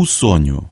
o sonho.